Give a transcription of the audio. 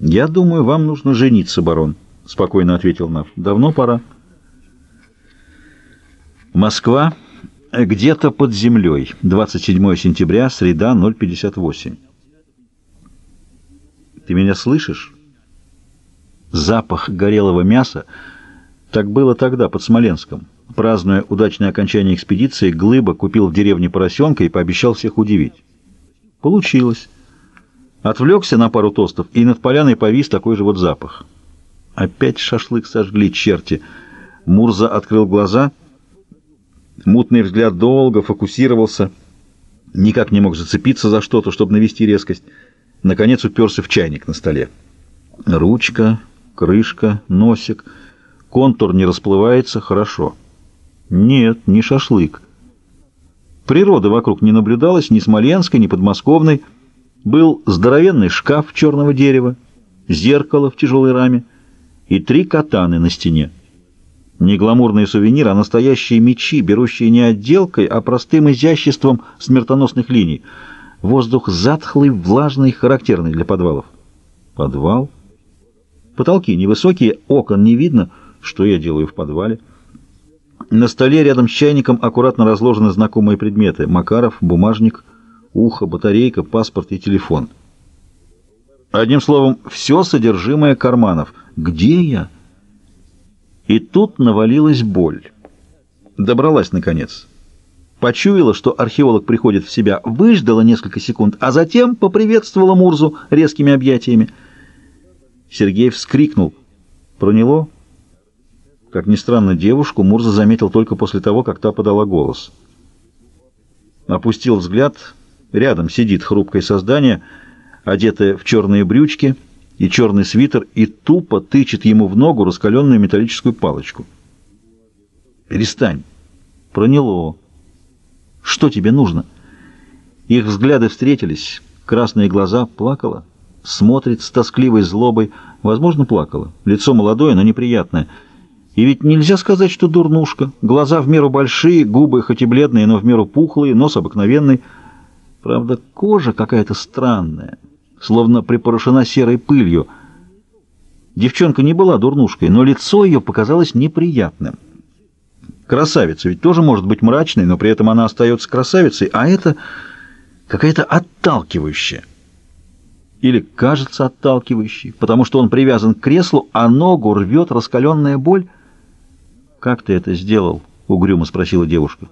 «Я думаю, вам нужно жениться, барон», — спокойно ответил Нав. «Давно пора». Москва. Где-то под землей. 27 сентября, среда, 058. «Ты меня слышишь?» Запах горелого мяса. Так было тогда, под Смоленском. Празднуя удачное окончание экспедиции, Глыба купил в деревне поросенка и пообещал всех удивить. Получилось. Отвлекся на пару тостов, и над поляной повис такой же вот запах. Опять шашлык сожгли черти. Мурза открыл глаза. Мутный взгляд долго фокусировался. Никак не мог зацепиться за что-то, чтобы навести резкость. Наконец уперся в чайник на столе. Ручка, крышка, носик. Контур не расплывается, хорошо. Нет, не шашлык. Природа вокруг не наблюдалась ни смоленской, ни подмосковной. Был здоровенный шкаф черного дерева, зеркало в тяжелой раме и три катаны на стене. Не гламурные сувениры, а настоящие мечи, берущие не отделкой, а простым изяществом смертоносных линий. Воздух затхлый, влажный, характерный для подвалов. Подвал? Потолки невысокие, окон не видно. Что я делаю в подвале? На столе рядом с чайником аккуратно разложены знакомые предметы. Макаров, бумажник, ухо, батарейка, паспорт и телефон. Одним словом, все содержимое карманов. Где я? И тут навалилась боль. Добралась, наконец. Почуяла, что археолог приходит в себя, выждала несколько секунд, а затем поприветствовала Мурзу резкими объятиями. Сергей вскрикнул. Проняло? Как ни странно, девушку Мурза заметил только после того, как та подала голос. Опустил взгляд. Рядом сидит хрупкое создание, одетое в черные брючки и черный свитер, и тупо тычет ему в ногу раскаленную металлическую палочку. «Перестань!» Проняло. «Что тебе нужно?» Их взгляды встретились, красные глаза, плакала смотрит с тоскливой злобой, возможно, плакала. Лицо молодое, но неприятное. И ведь нельзя сказать, что дурнушка. Глаза в меру большие, губы хоть и бледные, но в меру пухлые, нос обыкновенный. Правда, кожа какая-то странная, словно припорошена серой пылью. Девчонка не была дурнушкой, но лицо ее показалось неприятным. Красавица ведь тоже может быть мрачной, но при этом она остается красавицей, а это какая-то отталкивающая или кажется отталкивающей, потому что он привязан к креслу, а ногу рвет раскаленная боль. «Как ты это сделал?» — угрюмо спросила девушка.